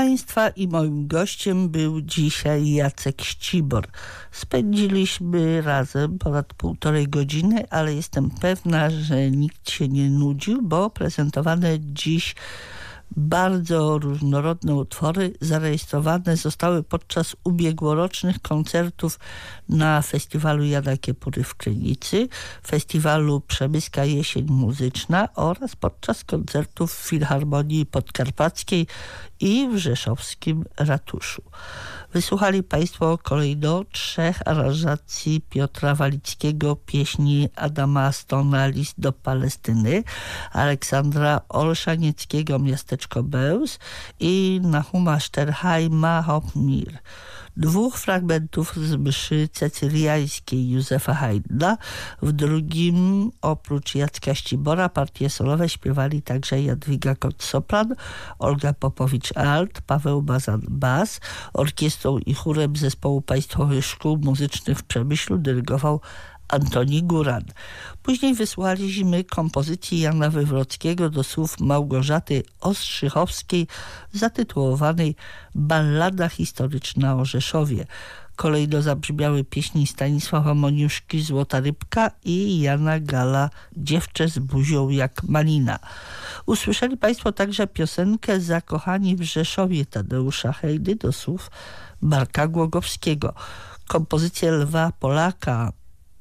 Państwa i moim gościem był dzisiaj Jacek Ścibor. Spędziliśmy razem ponad półtorej godziny, ale jestem pewna, że nikt się nie nudził, bo prezentowane dziś bardzo różnorodne utwory zarejestrowane zostały podczas ubiegłorocznych koncertów na festiwalu Jana Kiepury w Krynicy, festiwalu Przemyska Jesień Muzyczna oraz podczas koncertów w Filharmonii Podkarpackiej i w Rzeszowskim Ratuszu. Wysłuchali Państwo kolejno trzech aranżacji Piotra Walickiego pieśni Adama Stona List do Palestyny, Aleksandra Olszanieckiego Miasteczko Bełz i Nahuma Szterheima Hopmir dwóch fragmentów z mszy cecyliańskiej Józefa Haydna. W drugim oprócz Jacka Ścibora partie solowe śpiewali także Jadwiga Kot-Sopran, Olga Popowicz-Alt, Paweł Bazan-Bas. Orkiestrą i chórem zespołu Państwowych Szkół Muzycznych w Przemyślu dyrygował Antoni Góran. Później wysłaliśmy kompozycję Jana Wywrockiego do słów Małgorzaty Ostrzychowskiej zatytułowanej Ballada historyczna o Rzeszowie. Kolejno zabrzmiały pieśni Stanisława Moniuszki Złota Rybka i Jana Gala Dziewczę z buzią jak malina. Usłyszeli Państwo także piosenkę Zakochani w Rzeszowie Tadeusza Hejdy do słów Marka Głogowskiego. Kompozycję Lwa Polaka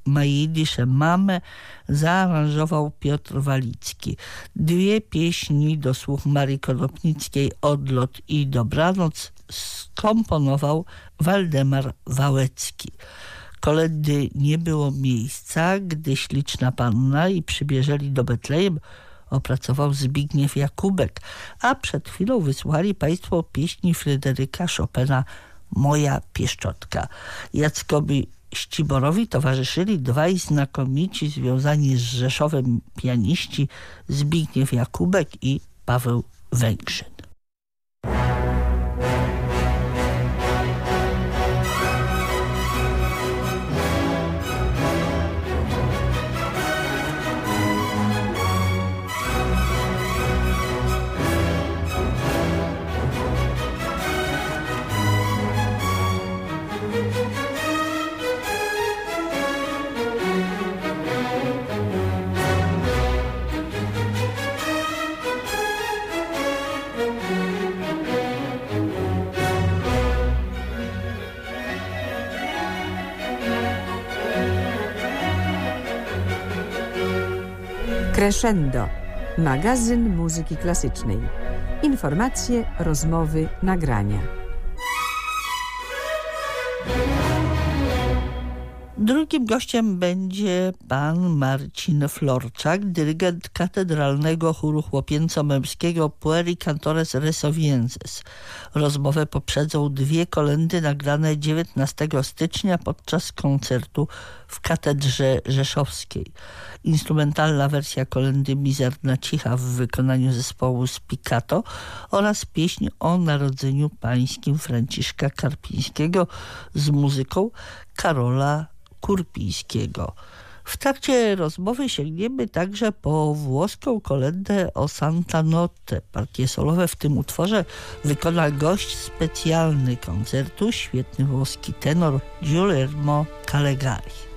Majlisze Mamę zaaranżował Piotr Walicki. Dwie pieśni do słów Marii Konopnickiej Odlot i Dobranoc skomponował Waldemar Wałecki. Kolendy nie było miejsca, gdy śliczna panna i przybierzeli do Betlejem opracował Zbigniew Jakubek, a przed chwilą wysłuchali Państwo pieśni Fryderyka Chopina Moja Pieszczotka. Jackowi Ściborowi towarzyszyli dwaj znakomici związani z Rzeszowem pianiści Zbigniew Jakubek i Paweł Węgrzyn. Crescendo. Magazyn muzyki klasycznej. Informacje, rozmowy, nagrania. Drugim gościem będzie pan Marcin Florczak, dyrygent katedralnego chóru chłopięco-męskiego Pueri Cantores Resovienses. Rozmowę poprzedzą dwie kolendy nagrane 19 stycznia podczas koncertu w Katedrze Rzeszowskiej. Instrumentalna wersja kolendy Mizerna Cicha w wykonaniu zespołu Spicato oraz pieśń o Narodzeniu Pańskim Franciszka Karpińskiego z muzyką Karola Kurpińskiego. W trakcie rozmowy sięgniemy także po włoską kolendę o Santa Notte. Partie solowe w tym utworze wykona gość specjalny koncertu, świetny włoski tenor Guillermo Calegari.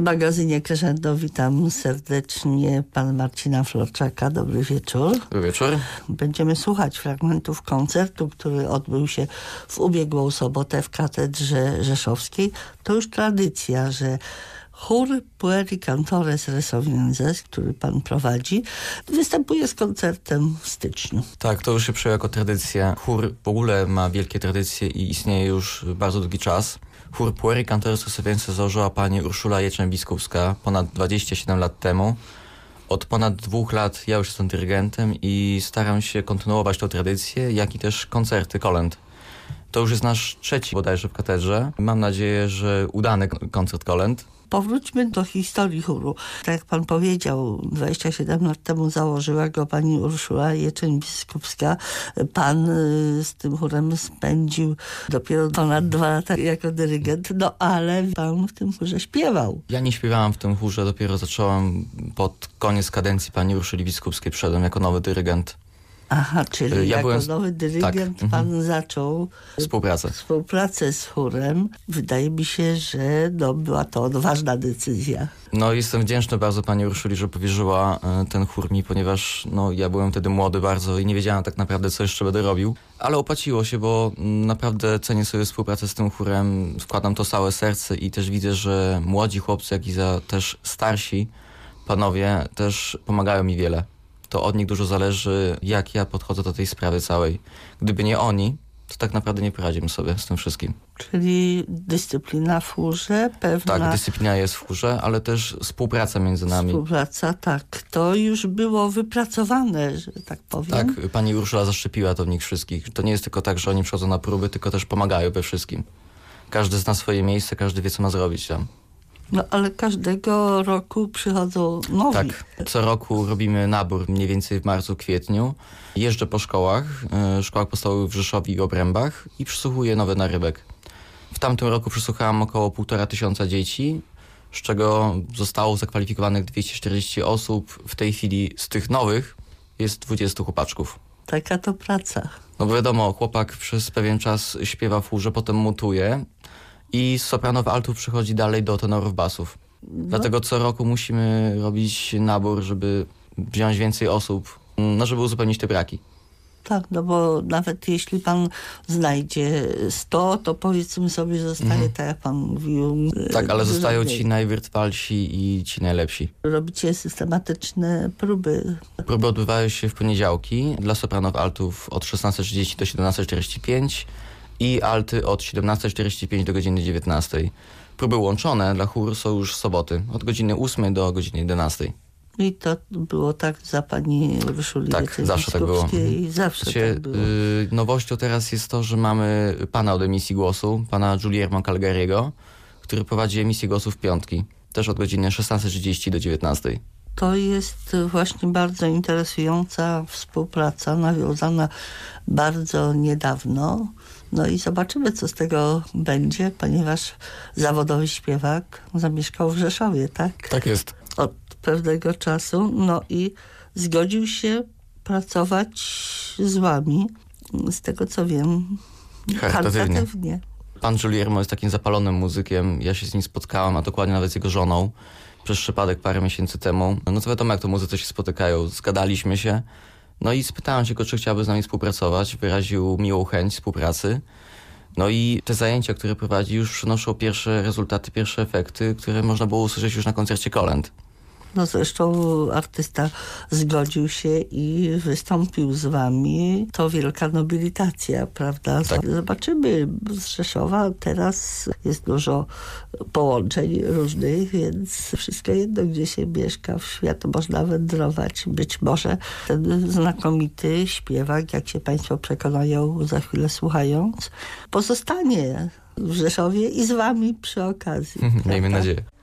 Magazynie Crescendo witam serdecznie pan Marcina Florczaka. Dobry wieczór. Dobry wieczór. Będziemy słuchać fragmentów koncertu, który odbył się w ubiegłą sobotę w Katedrze Rzeszowskiej. To już tradycja, że chór Pueri Cantores Resovienzes, który pan prowadzi, występuje z koncertem w styczniu. Tak, to już się przyjęło jako tradycja. Chór w ogóle ma wielkie tradycje i istnieje już bardzo długi czas. Chór Cantores Resovienzes założyła pani Urszula Jeczeń-Biskupska ponad 27 lat temu. Od ponad dwóch lat ja już jestem dyrygentem i staram się kontynuować tę tradycję, jak i też koncerty kolęd. To już jest nasz trzeci bodajże w katedrze. Mam nadzieję, że udany koncert kolęd. Powróćmy do historii chóru. Tak jak pan powiedział, 27 lat temu założyła go pani Urszula Jeczeń-Biskupska. Pan y, z tym chórem spędził dopiero ponad dwa lata jako dyrygent, no ale pan w tym chórze śpiewał. Ja nie śpiewałam w tym chórze, dopiero zacząłem pod koniec kadencji pani Urszuli Biskupskiej, przyszedłem jako nowy dyrygent. Aha, czyli Ja jako byłem- nowy dyrygent tak, pan mhm. zaczął Współpracę. współpracę z chórem. Wydaje mi się, że no, była to odważna decyzja. No jestem wdzięczny bardzo pani Urszuli, że powierzyła e, ten chór mi, ponieważ no, ja byłem wtedy młody bardzo i nie wiedziałem tak naprawdę, co jeszcze będę robił. Ale opłaciło się, bo mm, naprawdę cenię sobie współpracę z tym chórem, wkładam to całe serce i też widzę, że młodzi chłopcy, jak i za też starsi panowie też pomagają mi wiele. To od nich dużo zależy, jak ja podchodzę do tej sprawy całej. Gdyby nie oni, to tak naprawdę nie poradzimy sobie z tym wszystkim. Czyli dyscyplina w chórze, pewna Tak, dyscyplina jest w chórze, ale też współpraca między nami. współpraca, tak. To już było wypracowane, że tak powiem. Tak, pani Urszula zaszczepiła to w nich wszystkich. To nie jest tylko tak, że oni przychodzą na próby, tylko też pomagają we wszystkim. Każdy zna swoje miejsce, każdy wie, co ma zrobić tam. No ale każdego roku przychodzą nowi. Tak, co roku robimy nabór mniej więcej w marcu, kwietniu. Jeżdżę po szkołach, y, szkołach podstawowych w Rzeszowie i Obrębach i przysłuchuję nowy narybek. W tamtym roku przysłuchałem około półtora tysiąca dzieci, z czego zostało zakwalifikowanych 240 osób. W tej chwili z tych nowych jest 20 chłopaczków. Taka to praca. No wiadomo, chłopak przez pewien czas śpiewa w chórze, potem mutuje i z sopranów altów przychodzi dalej do tenorów basów. Dlatego co roku musimy robić nabór, żeby wziąć więcej osób, no żeby uzupełnić te braki. Tak, no bo nawet jeśli pan znajdzie 100, to powiedzmy sobie zostaje, tak jak pan mówił. Mhm. Tak, ale zostają ci najwirtualsi i ci najlepsi. Robicie systematyczne próby. Próby odbywają się w poniedziałki dla sopranów altów od 16.30 do 17.45 i alty od 17.45 do godziny 19.00. Próby łączone dla chór są już w soboty od godziny 8 do godziny 11. I to było tak za pani Urszuli Tak, zawsze tak było. I zawsze Wiecie, tak było. y, nowością teraz jest to, że mamy pana od emisji głosu, pana Giuliermo Calgariego, który prowadzi emisję głosu w piątki, też od godziny 16.30 do 19.00. To jest właśnie bardzo interesująca współpraca, nawiązana bardzo niedawno. No i zobaczymy, co z tego będzie, ponieważ zawodowy śpiewak zamieszkał w Rzeszowie, tak? Tak jest. Od pewnego czasu. No i zgodził się pracować z wami, z tego co wiem, Charytatywnie. charytatywnie. Pan Giuliermo jest takim zapalonym muzykiem. Ja się z nim spotkałam, a dokładnie nawet z jego żoną przez przypadek parę miesięcy temu. No to wiadomo, jak to muzycy się spotykają. Zgadaliśmy się. No i spytałem się go, czy chciałby z nami współpracować. Wyraził miłą chęć współpracy. No i te zajęcia, które prowadzi, już przynoszą pierwsze rezultaty, pierwsze efekty, które można było usłyszeć już na koncercie Kolend. No zresztą artysta zgodził się i wystąpił z wami. To wielka nobilitacja, prawda? Tak. Zobaczymy. Z Rzeszowa teraz jest dużo połączeń różnych, więc wszystko jedno, gdzie się mieszka, w świat można wędrować. Być może ten znakomity śpiewak, jak się państwo przekonają za chwilę słuchając, pozostanie w Rzeszowie i z wami przy okazji. Miejmy prawda? nadzieję.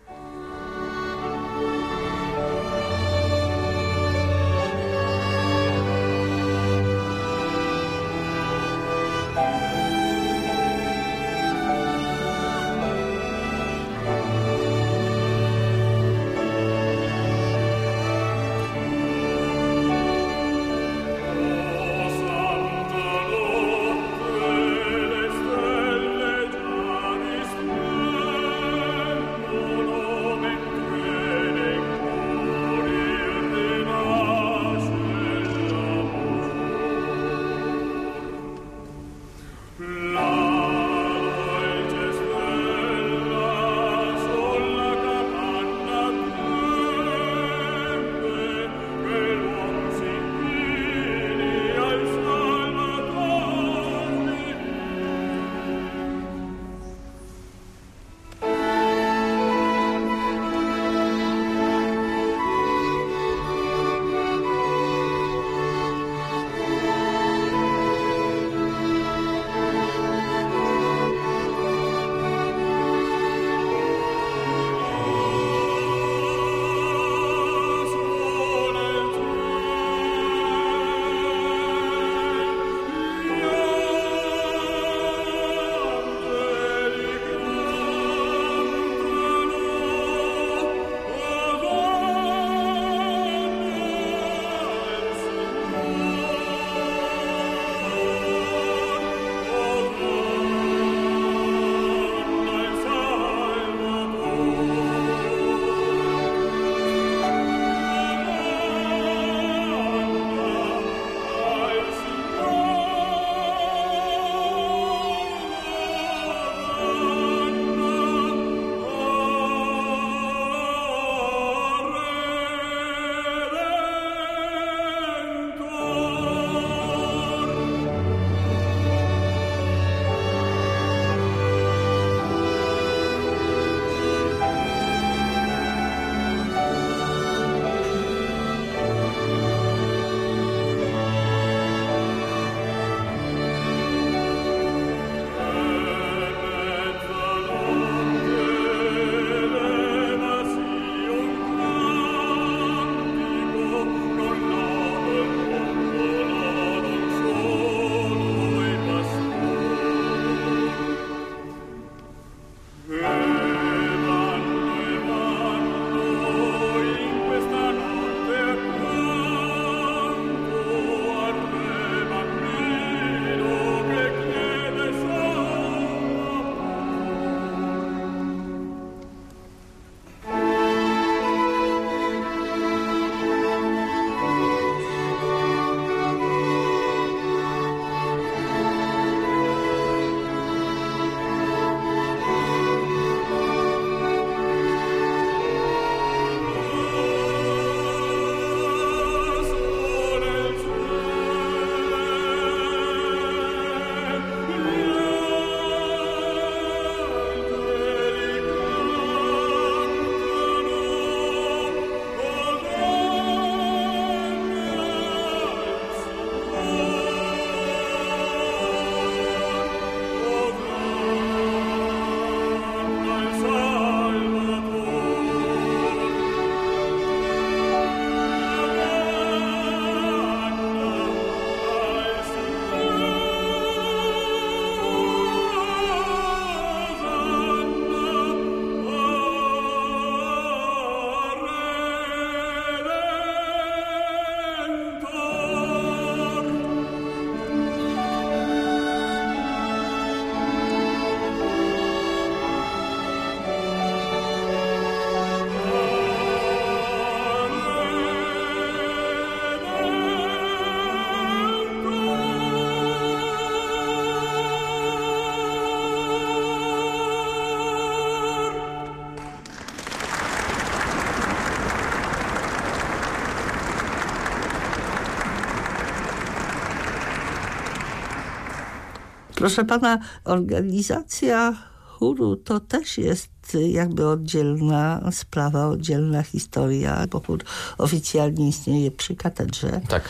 Proszę pana, organizacja chóru to też jest jakby oddzielna sprawa, oddzielna historia, bo chór oficjalnie istnieje przy katedrze. Tak.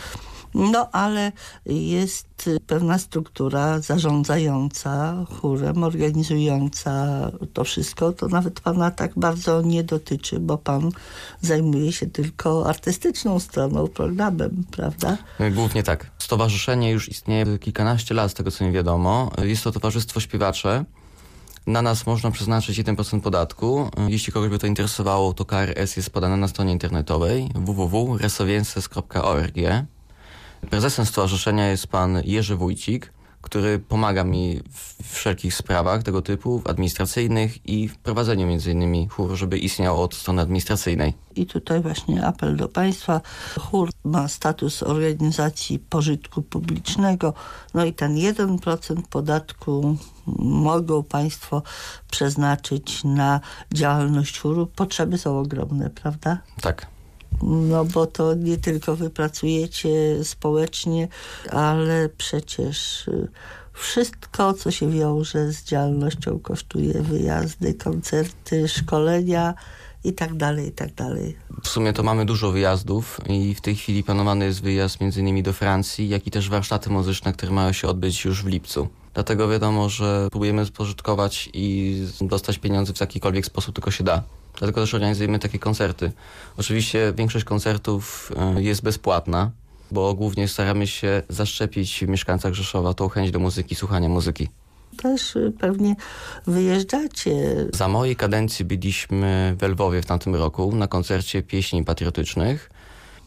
No ale jest pewna struktura zarządzająca chórem, organizująca to wszystko. To nawet pana tak bardzo nie dotyczy, bo pan zajmuje się tylko artystyczną stroną, programem, prawda? Głównie tak. Stowarzyszenie już istnieje kilkanaście lat, z tego co mi wiadomo. Jest to Towarzystwo Śpiewacze. Na nas można przeznaczyć 1% podatku. Jeśli kogoś by to interesowało, to KRS jest podane na stronie internetowej www.resowiences.org. Prezesem stowarzyszenia jest pan Jerzy Wójcik, który pomaga mi w wszelkich sprawach tego typu, administracyjnych i w prowadzeniu między innymi chór, żeby istniał od strony administracyjnej. I tutaj właśnie apel do Państwa. Chór ma status organizacji pożytku publicznego, no i ten 1% podatku mogą Państwo przeznaczyć na działalność chóru. Potrzeby są ogromne, prawda? Tak. No bo to nie tylko wy pracujecie społecznie, ale przecież y, wszystko, co się wiąże z działalnością kosztuje wyjazdy, koncerty, szkolenia i tak dalej, i tak dalej. W sumie to mamy dużo wyjazdów i w tej chwili planowany jest wyjazd między innymi do Francji, jak i też warsztaty muzyczne, które mają się odbyć już w lipcu. Dlatego wiadomo, że próbujemy spożytkować i dostać pieniądze w jakikolwiek sposób tylko się da. Dlatego też organizujemy takie koncerty. Oczywiście większość koncertów e, jest bezpłatna, bo głównie staramy się zaszczepić w mieszkańcach Rzeszowa tą chęć do muzyki, słuchania muzyki. Też y, pewnie wyjeżdżacie. Za mojej kadencji byliśmy w Lwowie w tamtym roku na koncercie pieśni patriotycznych.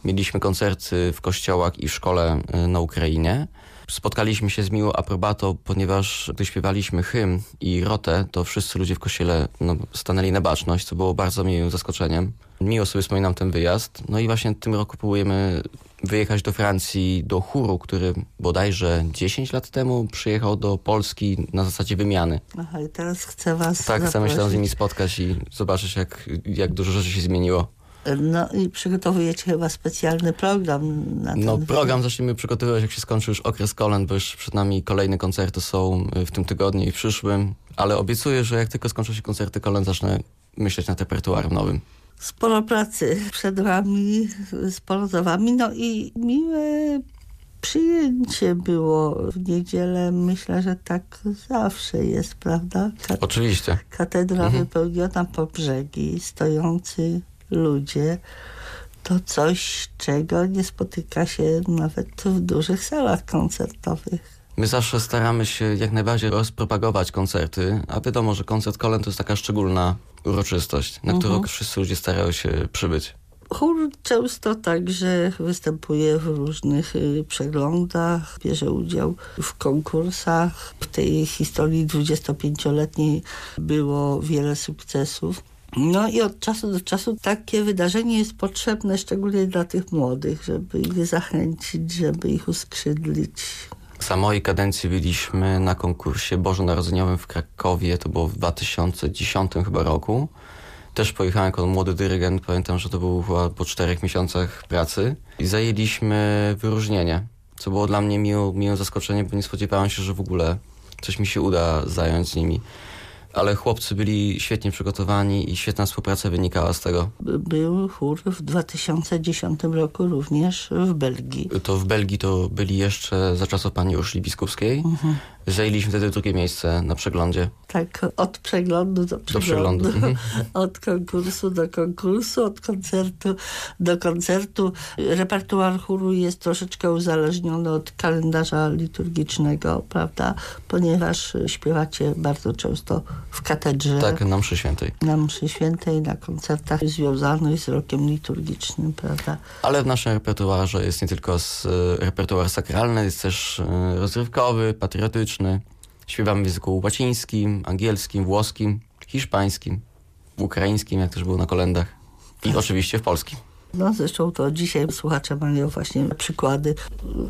Mieliśmy koncerty w kościołach i w szkole e, na Ukrainie. Spotkaliśmy się z miłą aprobatą, ponieważ gdy śpiewaliśmy hymn i rotę, to wszyscy ludzie w kościele no, stanęli na baczność, co było bardzo miłym zaskoczeniem. Miło sobie wspominam ten wyjazd. No i właśnie w tym roku próbujemy wyjechać do Francji, do chóru, który bodajże 10 lat temu przyjechał do Polski na zasadzie wymiany. Aha, i teraz chcę was Tak, zaprosić. chcemy się tam z nimi spotkać i zobaczyć, jak, jak dużo rzeczy się zmieniło. No i przygotowujecie chyba specjalny program na ten No program zaczniemy przygotowywać, jak się skończy już okres kolęd, bo już przed nami kolejne koncerty są y, w tym tygodniu i w przyszłym, ale obiecuję, że jak tylko skończą się koncerty kolęd, zacznę myśleć nad repertuarem nowym. Sporo pracy przed wami, sporo za wami, no i miłe przyjęcie było w niedzielę. Myślę, że tak zawsze jest, prawda? Ka Oczywiście. katedra Mhm. wypełniona po brzegi, stojący ludzie. To coś, czego nie spotyka się nawet w dużych salach koncertowych. My zawsze staramy się jak najbardziej rozpropagować koncerty, a wiadomo, że koncert kolęd to jest taka szczególna uroczystość, na którą wszyscy ludzie starają się przybyć. Chór często także występuje w różnych y, przeglądach, bierze udział w konkursach. W tej historii 25-letniej było wiele sukcesów. No i od czasu do czasu takie wydarzenie jest potrzebne, szczególnie dla tych młodych, żeby ich zachęcić, żeby ich uskrzydlić. Za mojej kadencji byliśmy na konkursie bożonarodzeniowym w Krakowie, to było w 2010 chyba roku. Też pojechałem jako młody dyrygent, pamiętam, że to było chyba po czterech miesiącach pracy. I zajęliśmy wyróżnienie, co było dla mnie miło, miłe zaskoczenie, bo nie spodziewałem się, że w ogóle coś mi się uda zająć z nimi. Ale chłopcy byli świetnie przygotowani i świetna współpraca wynikała z tego. Był chór w 2010 roku również w Belgii. To w Belgii to byli jeszcze za czasów pani Urszli Biskupskiej. Zajęliśmy wtedy drugie miejsce na przeglądzie. Tak, od przeglądu do przeglądu, przeglądu, mhm. od konkursu do konkursu, od koncertu do koncertu. Repertuar chóru jest troszeczkę uzależniony od kalendarza liturgicznego, prawda? Ponieważ śpiewacie bardzo często w katedrze, Tak, na mszy świętej. na mszy świętej, na koncertach związanych z rokiem liturgicznym, prawda? Ale w naszym repertuarze jest nie tylko z, e, repertuar sakralny, jest też e, rozrywkowy, patriotyczny. Śpiewamy w języku łacińskim, angielskim, włoskim, hiszpańskim, ukraińskim, jak też było na kolendach. I oczywiście w polskim. No zresztą to dzisiaj słuchacze mają właśnie przykłady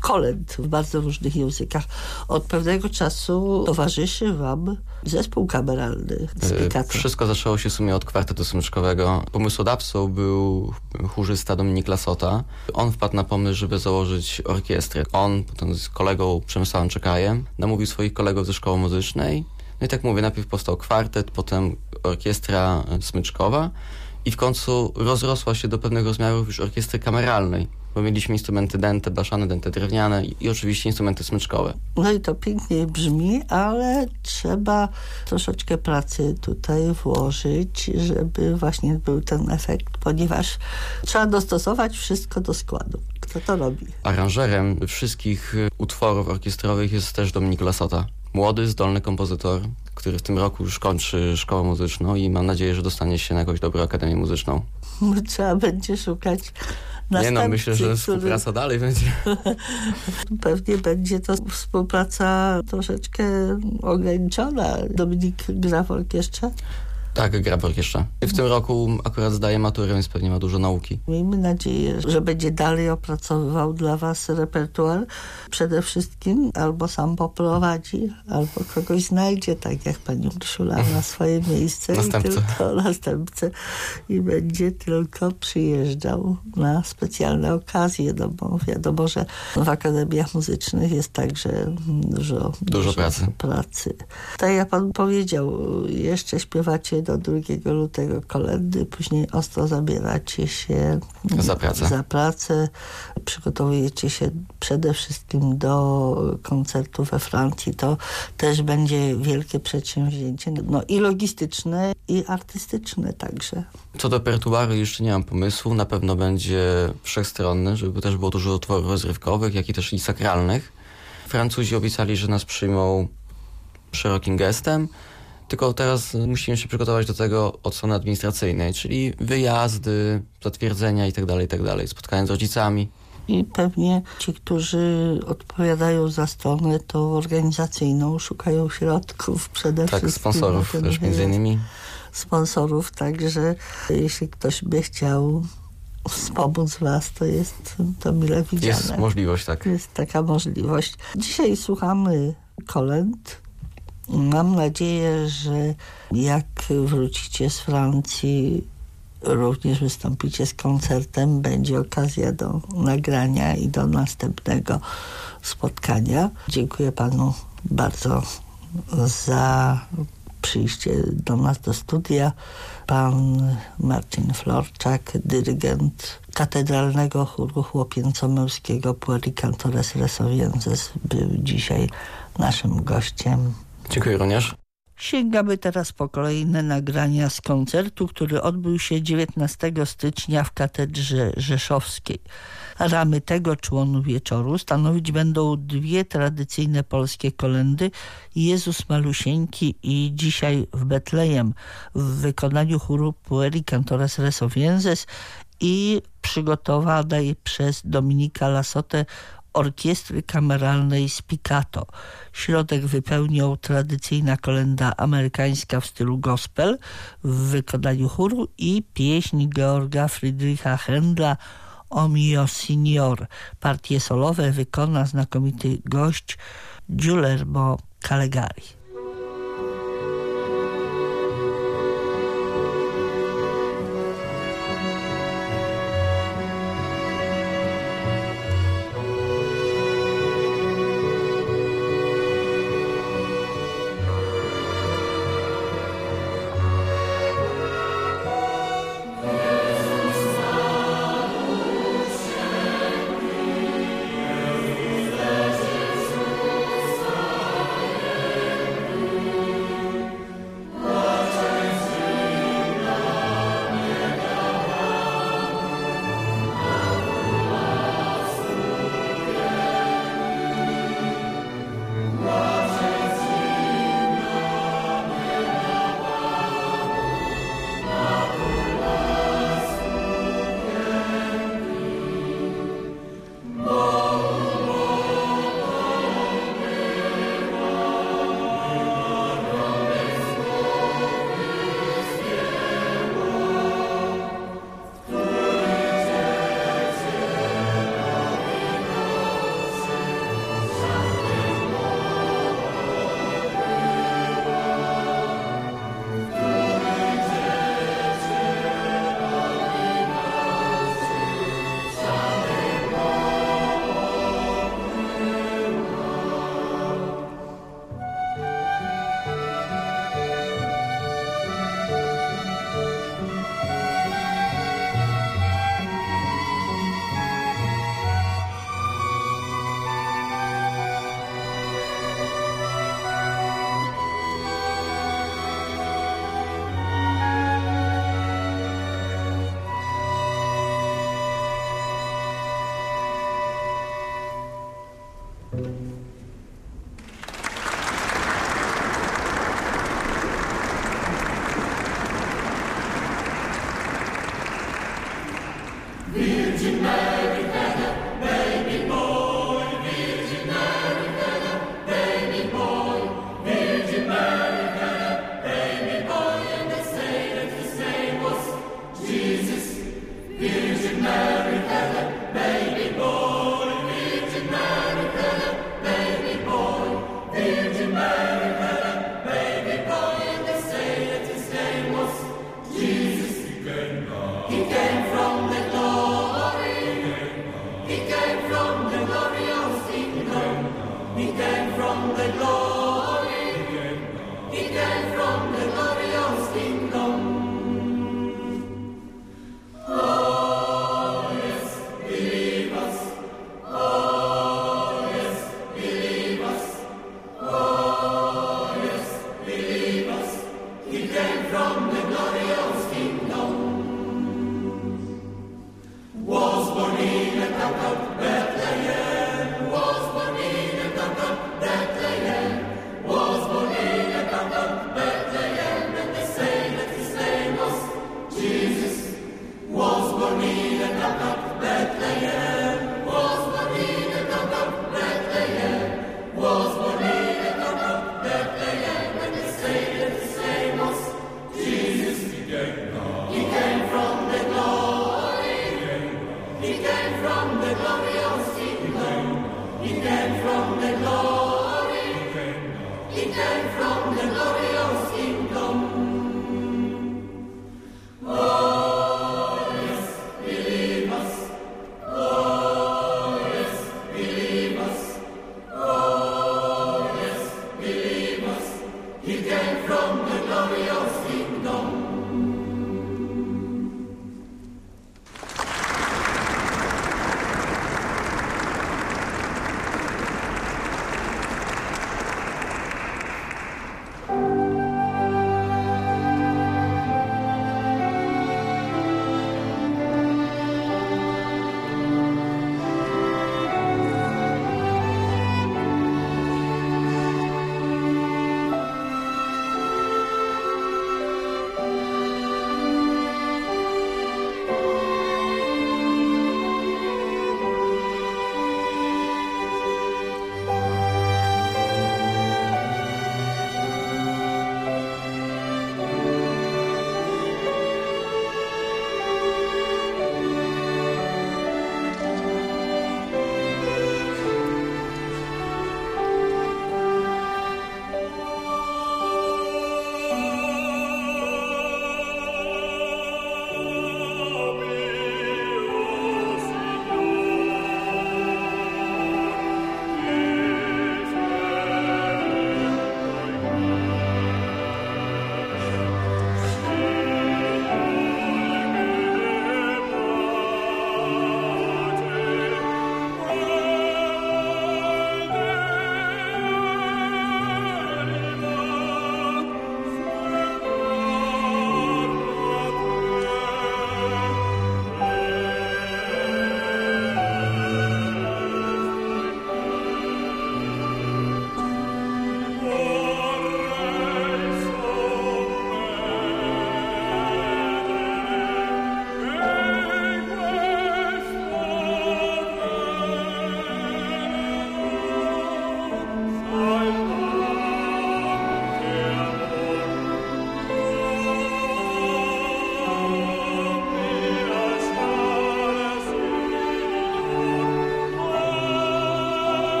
kolęd w bardzo różnych językach. Od pewnego czasu towarzyszy wam zespół kameralny Spicato. Wszystko zaczęło się w sumie od kwartetu smyczkowego. Pomysłodawcą był chórzysta Dominik Lasota. On wpadł na pomysł, żeby założyć orkiestrę. On potem z kolegą Przemysławem Czekajem namówił swoich kolegów ze szkoły muzycznej. No i tak mówię, najpierw powstał kwartet, potem orkiestra smyczkowa i w końcu rozrosła się do pewnych rozmiarów już orkiestry kameralnej, bo mieliśmy instrumenty dęte, blaszane, dęte drewniane i, i, oczywiście instrumenty smyczkowe. No i to pięknie brzmi, ale trzeba troszeczkę pracy tutaj włożyć, żeby właśnie był ten efekt, ponieważ trzeba dostosować wszystko do składu. Kto to robi? Aranżerem wszystkich utworów orkiestrowych jest też Dominik Lasota. Młody, zdolny kompozytor, który w tym roku już kończy szkołę muzyczną i mam nadzieję, że dostanie się na jakąś dobrą akademię muzyczną. Trzeba będzie szukać Nie no, myślę, że współpraca który... dalej będzie. Pewnie będzie to współpraca troszeczkę ograniczona. Dominik gra w orkiestrze? Tak, gra w orkiestrze. W tym roku akurat zdaje maturę, więc pewnie ma dużo nauki. Miejmy nadzieję, że będzie dalej opracowywał dla was repertuar. Przede wszystkim albo sam poprowadzi, albo kogoś znajdzie, tak jak pani Urszula na swoje miejsce. Następcę. I tylko następcę. I będzie tylko przyjeżdżał na specjalne okazje, no bo wiadomo, że w akademiach muzycznych jest także dużo, dużo, dużo pracy. pracy. Tak jak pan powiedział, jeszcze śpiewacie do 2 lutego kolendy, później ostro zabieracie się za pracę. za pracę. Przygotowujecie się przede wszystkim do koncertu we Francji. To też będzie wielkie przedsięwzięcie. No i logistyczne, i artystyczne także. Co do repertuaru jeszcze nie mam pomysłu. Na pewno będzie wszechstronny, żeby też było dużo utworów rozrywkowych, jak i też i sakralnych. Francuzi obiecali, że nas przyjmą szerokim gestem. Tylko teraz musimy się przygotować do tego od strony administracyjnej, czyli wyjazdy, zatwierdzenia itd., tak itd., tak spotkania z rodzicami. I pewnie ci, którzy odpowiadają za stronę tą organizacyjną, szukają środków przede tak, wszystkim. Tak, sponsorów też między innymi. Sponsorów, także jeśli ktoś by chciał wspomóc was, to jest to mile widziane. Jest możliwość, tak. Jest taka możliwość. Dzisiaj słuchamy kolęd Mam nadzieję, że jak wrócicie z Francji, również wystąpicie z koncertem, będzie okazja do nagrania i do następnego spotkania. Dziękuję panu bardzo za przyjście do nas do studia. Pan Marcin Florczak, dyrygent Katedralnego Chóru Chłopięco-Męskiego Pueri był dzisiaj naszym gościem. Dziękuję również. Sięgamy teraz po kolejne nagrania z koncertu, który odbył się 19 stycznia w Katedrze Rzeszowskiej. Ramy tego członu wieczoru stanowić będą dwie tradycyjne polskie kolendy Jezus Malusieńki i Dzisiaj w Betlejem w wykonaniu chóru Pueri Cantores Resovienses i przygotowanej przez Dominika Lasotę orkiestry kameralnej Spicato. Środek wypełniał tradycyjna kolenda amerykańska w stylu gospel w wykonaniu chóru i pieśń Georga Friedricha Händla O mio signor. Partie solowe wykona znakomity gość Giulermo Calegari.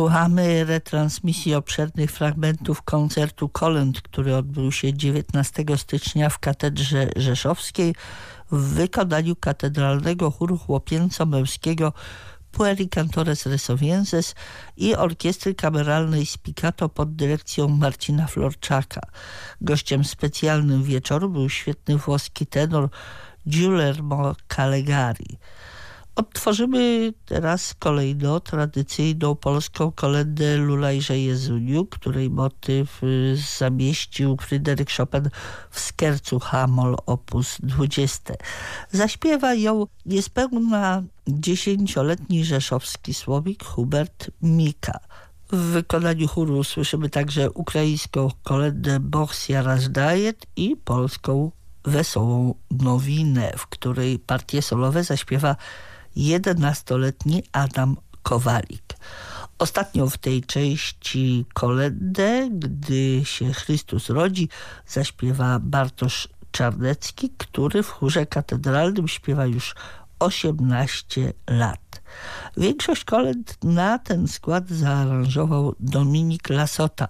Słuchamy retransmisji obszernych fragmentów koncertu Kolęd, który odbył się 19 stycznia w Katedrze Rzeszowskiej w wykonaniu katedralnego chóru chłopięco-męskiego Pueri Cantores Resovienses i orkiestry kameralnej Spicato pod dyrekcją Marcina Florczaka. Gościem specjalnym wieczoru był świetny włoski tenor Giulermo Calegari. Odtworzymy teraz kolejno tradycyjną polską kolendę Lulajże Jezuniu, której motyw y, zamieścił Fryderyk Chopin w Skercu Hamol op. 20. Zaśpiewa ją niespełna dziesięcioletni rzeszowski słowik Hubert Mika. W wykonaniu chóru słyszymy także ukraińską kolendę Bochsia Razdajet i polską Wesołą Nowinę, w której partie solowe zaśpiewa 11-letni Adam Kowalik. Ostatnią w tej części kolendę, gdy się Chrystus rodzi, zaśpiewa Bartosz Czarnecki, który w chórze katedralnym śpiewa już 18 lat. Większość kolęd na ten skład zaaranżował Dominik Lasota,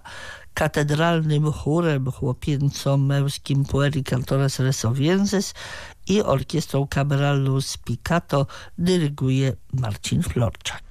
katedralnym chórem chłopięco-męskim Pueri Cantores Resovienses i orkiestrą kameralną Spicato dyryguje Marcin Florczak.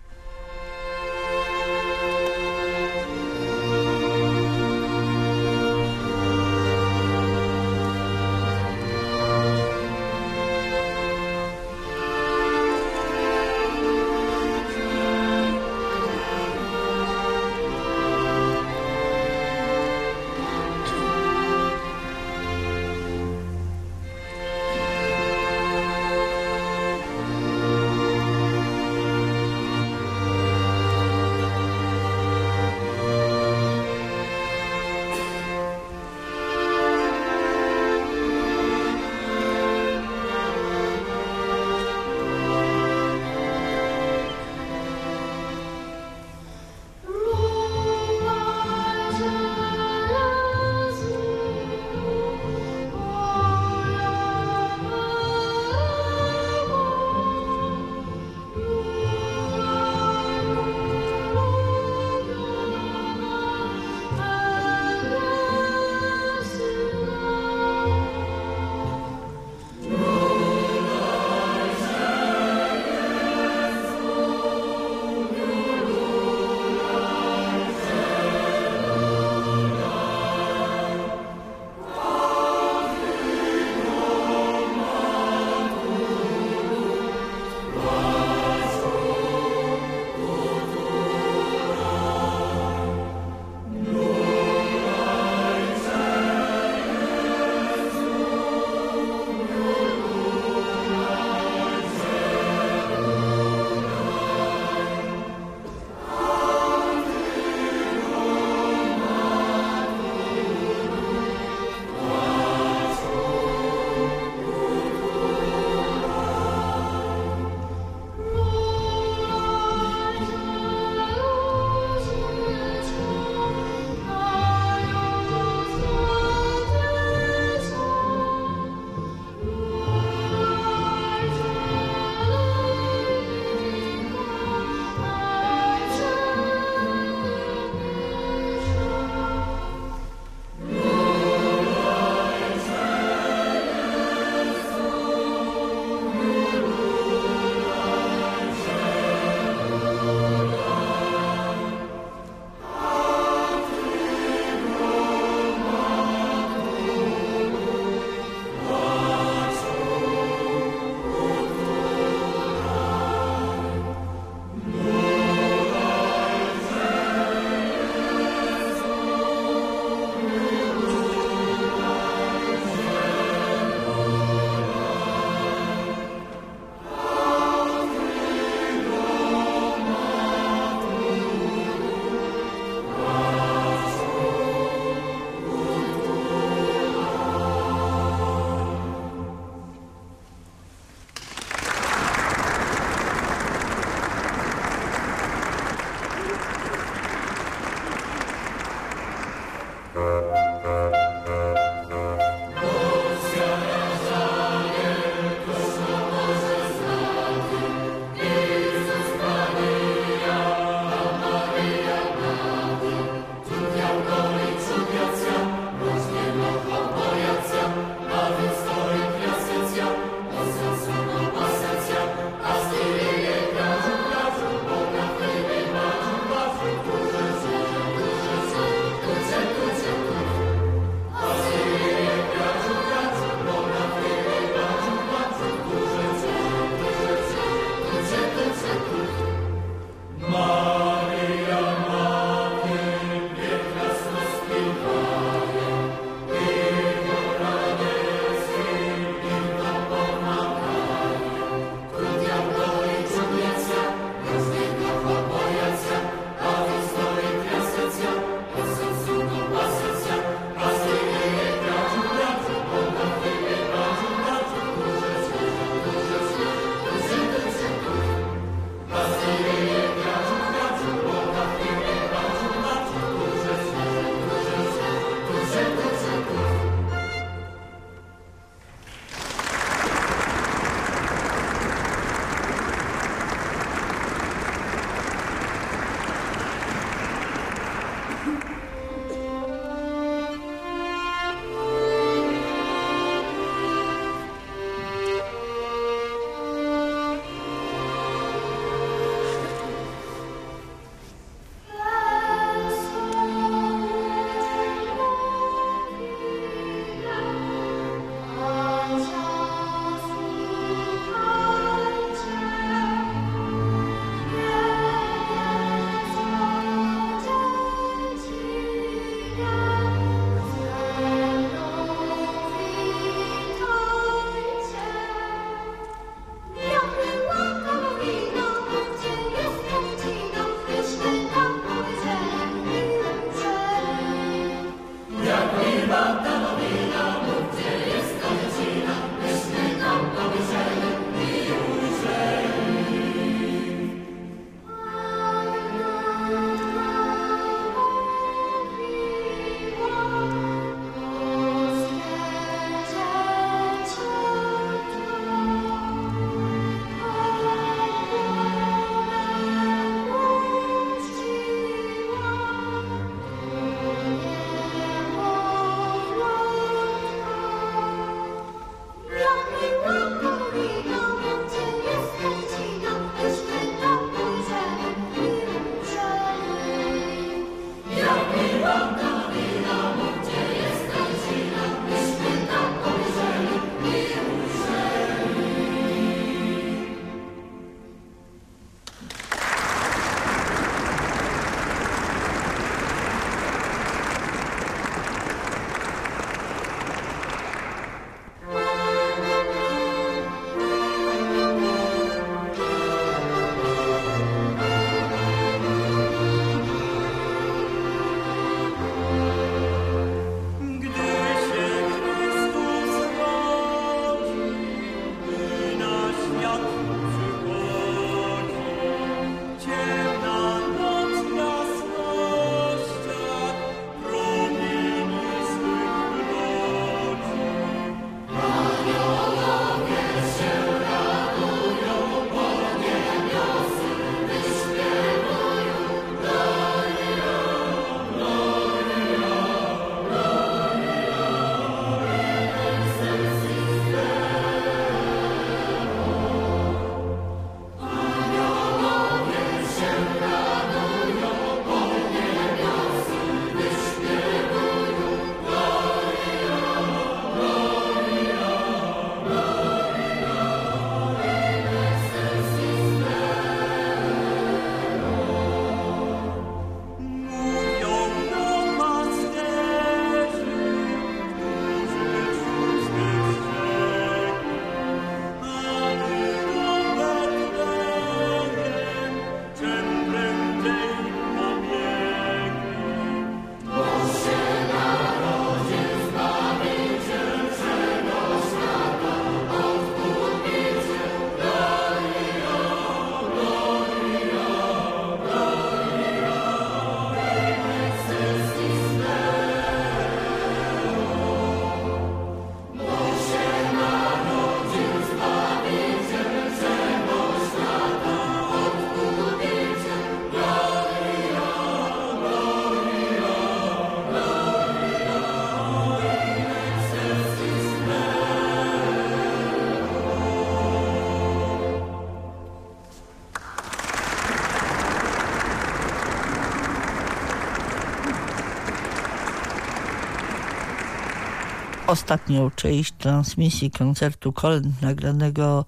Ostatnią część transmisji koncertu kolęd nagranego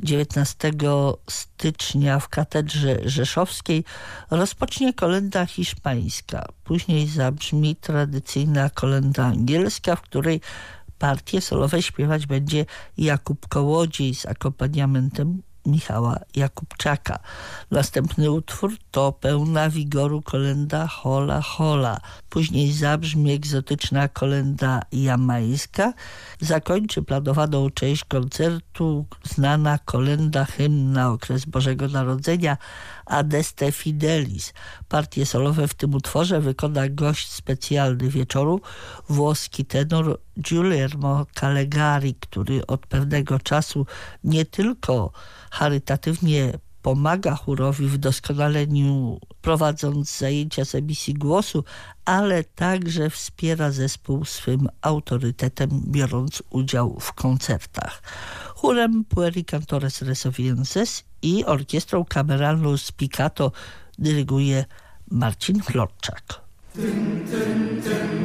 19 stycznia w katedrze rzeszowskiej rozpocznie kolenda hiszpańska. Później zabrzmi tradycyjna kolenda angielska, w której partie solowe śpiewać będzie Jakub Kołodziej z akompaniamentem Michała Jakubczaka. Następny utwór to pełna wigoru kolenda Hola Hola. Później zabrzmi egzotyczna kolenda jamańska. Zakończy planowaną część koncertu znana kolenda hymn na okres Bożego Narodzenia Adeste Fidelis. Partie solowe w tym utworze wykona gość specjalny wieczoru, włoski tenor Giuliano Calegari, który od pewnego czasu nie tylko charytatywnie pomaga chórowi w doskonaleniu, prowadząc zajęcia z emisji głosu, ale także wspiera zespół swym autorytetem, biorąc udział w koncertach. Chórem Pueri Cantores Resovienses i orkiestrą kameralną Spicato dyryguje Marcin dyn,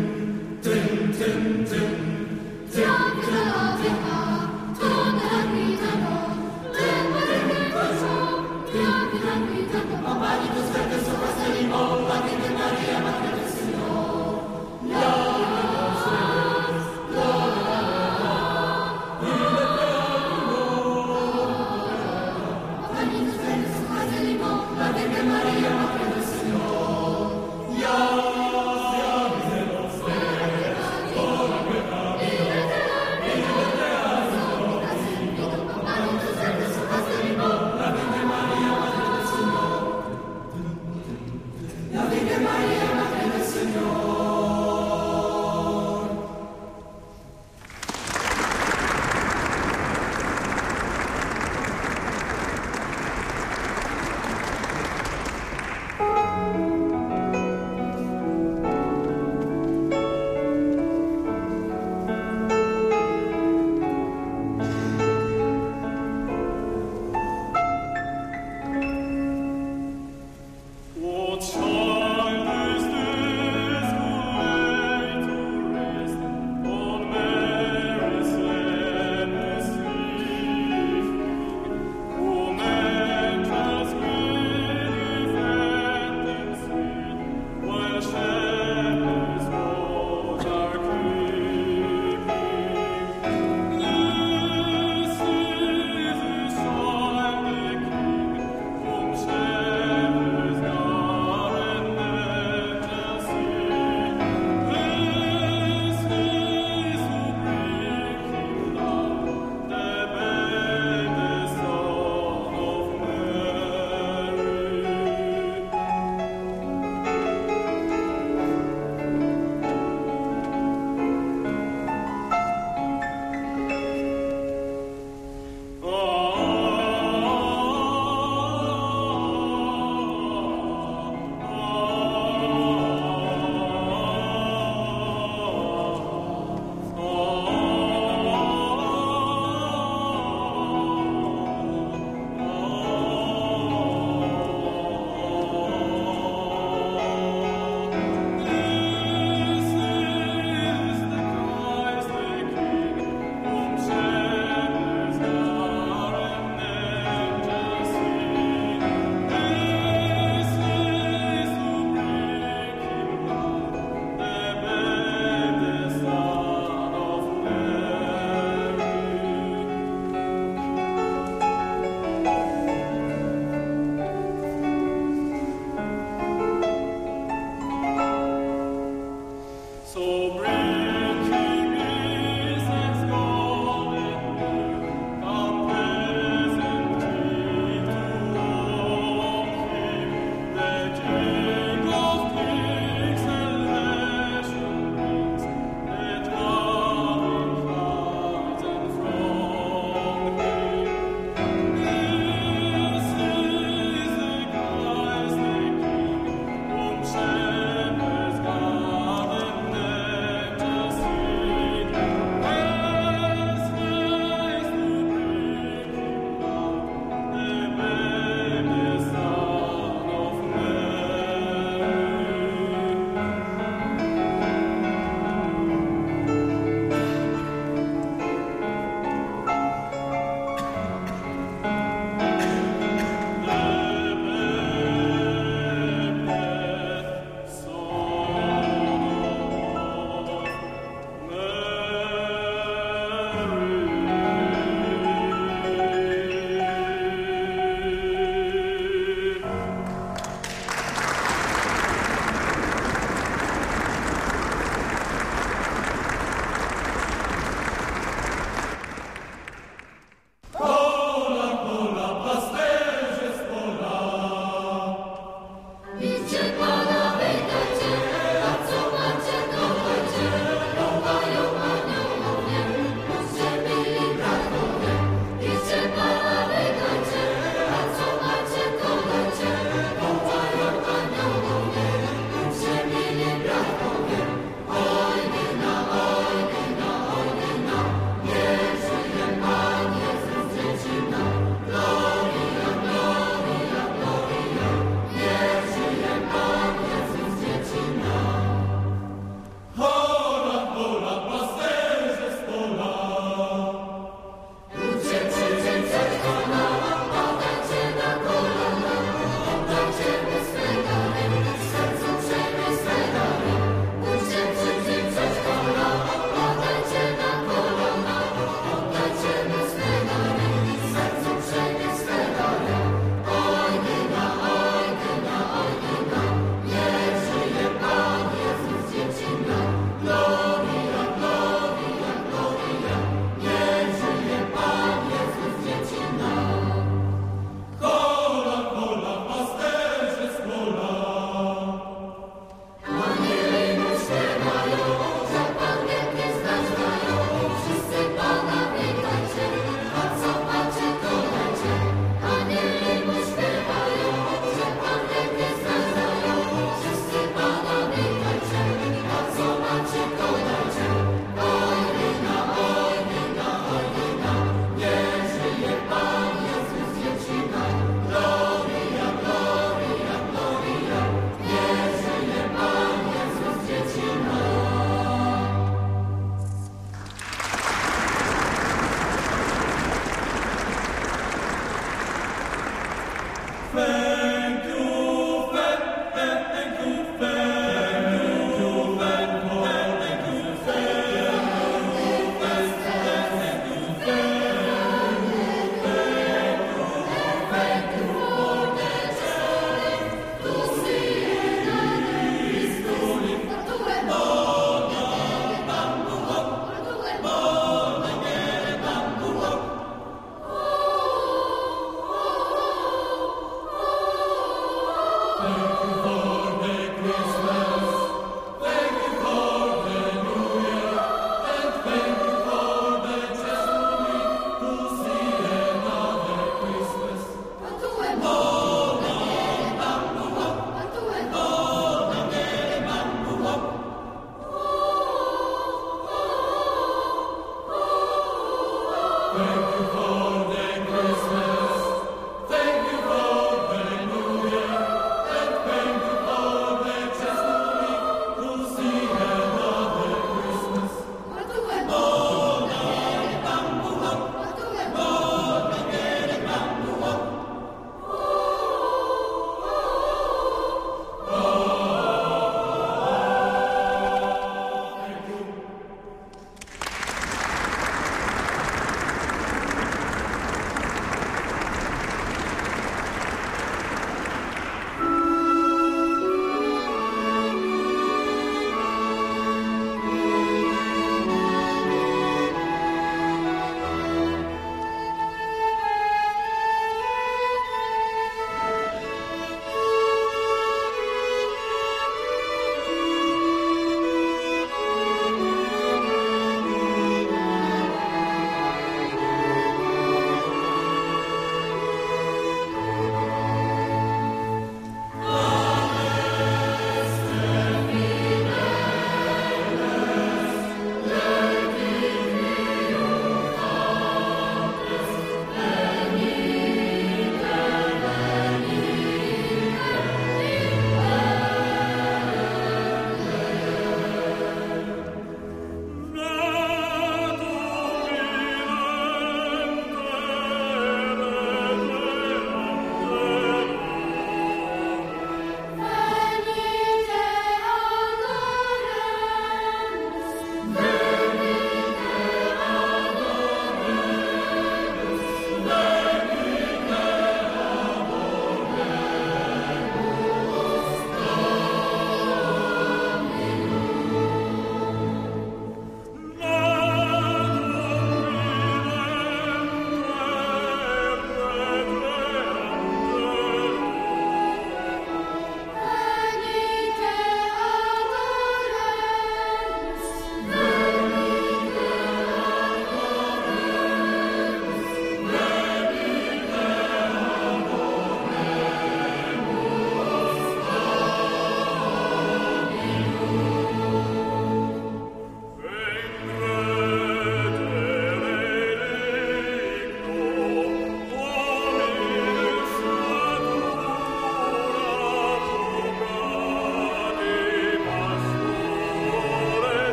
Amen.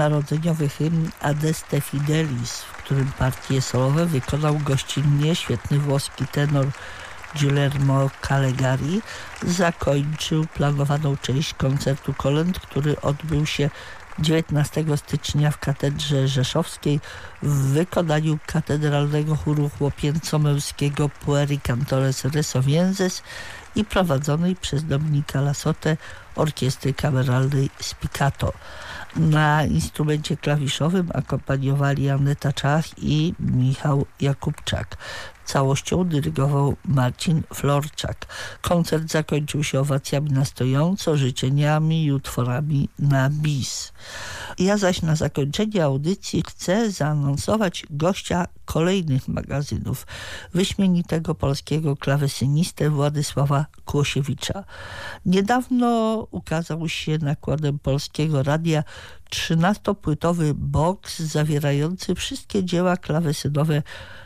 Bożonarodzeniowy hymn Adeste Fidelis, w którym partie solowe wykonał gościnnie świetny włoski tenor Guillermo Calegari zakończył planowaną część koncertu kolęd, który odbył się 19 stycznia w katedrze rzeszowskiej w wykonaniu katedralnego chóru chłopięco-męskiego Pueri Cantores Resovienzes i prowadzonej przez Dominika Lasotę orkiestry kameralnej Spicato. Na instrumencie klawiszowym akompaniowali Aneta Czach i Michał Jakubczak. Całością dyrygował Marcin Florczak. Koncert zakończył się owacjami na stojąco, życzeniami i utworami na bis. Ja zaś na zakończenie audycji chcę zaanonsować gościa kolejnych magazynów. Wyśmienitego polskiego klawesynistę Władysława Kłosiewicza. Niedawno ukazał się nakładem Polskiego Radia 13-płytowy boks zawierający wszystkie dzieła klawesynowe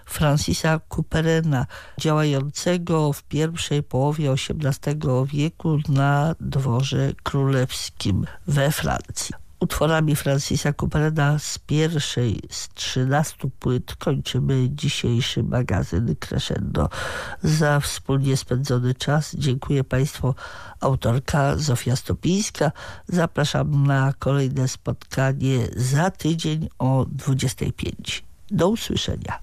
Francisa Couperena, działającego w pierwszej połowie XVIII wieku na dworze królewskim we Francji. Utworami Francisa Couperena z pierwszej z 13 płyt kończymy dzisiejszy magazyn Crescendo. Za wspólnie spędzony czas dziękuję Państwu autorka Zofia Stopińska. Zapraszam na kolejne spotkanie za tydzień o 25. Do usłyszenia.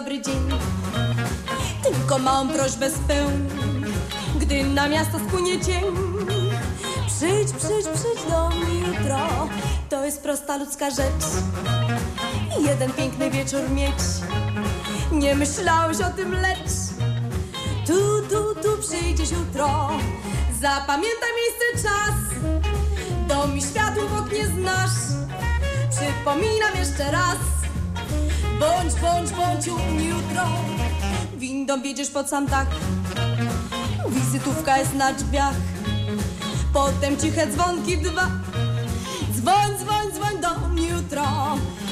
Dobry dzień, tylko małą prośbę spełń. Gdy na miasto spłynie cień, przyjdź, przyjdź, przyjdź do mnie jutro. To jest prosta ludzka rzecz. Jeden piękny wieczór mieć. Nie myślałeś o tym, lecz tu, tu, tu przyjdziesz jutro Zapamiętaj miejsce, czas Dom i światło w oknie znasz Przypominam jeszcze raz Bądź, bądź, bądź u mnie jutro. Windą wiedziesz pod sam dach wizytówka jest na drzwiach. Potem ciche dzwonki dwa,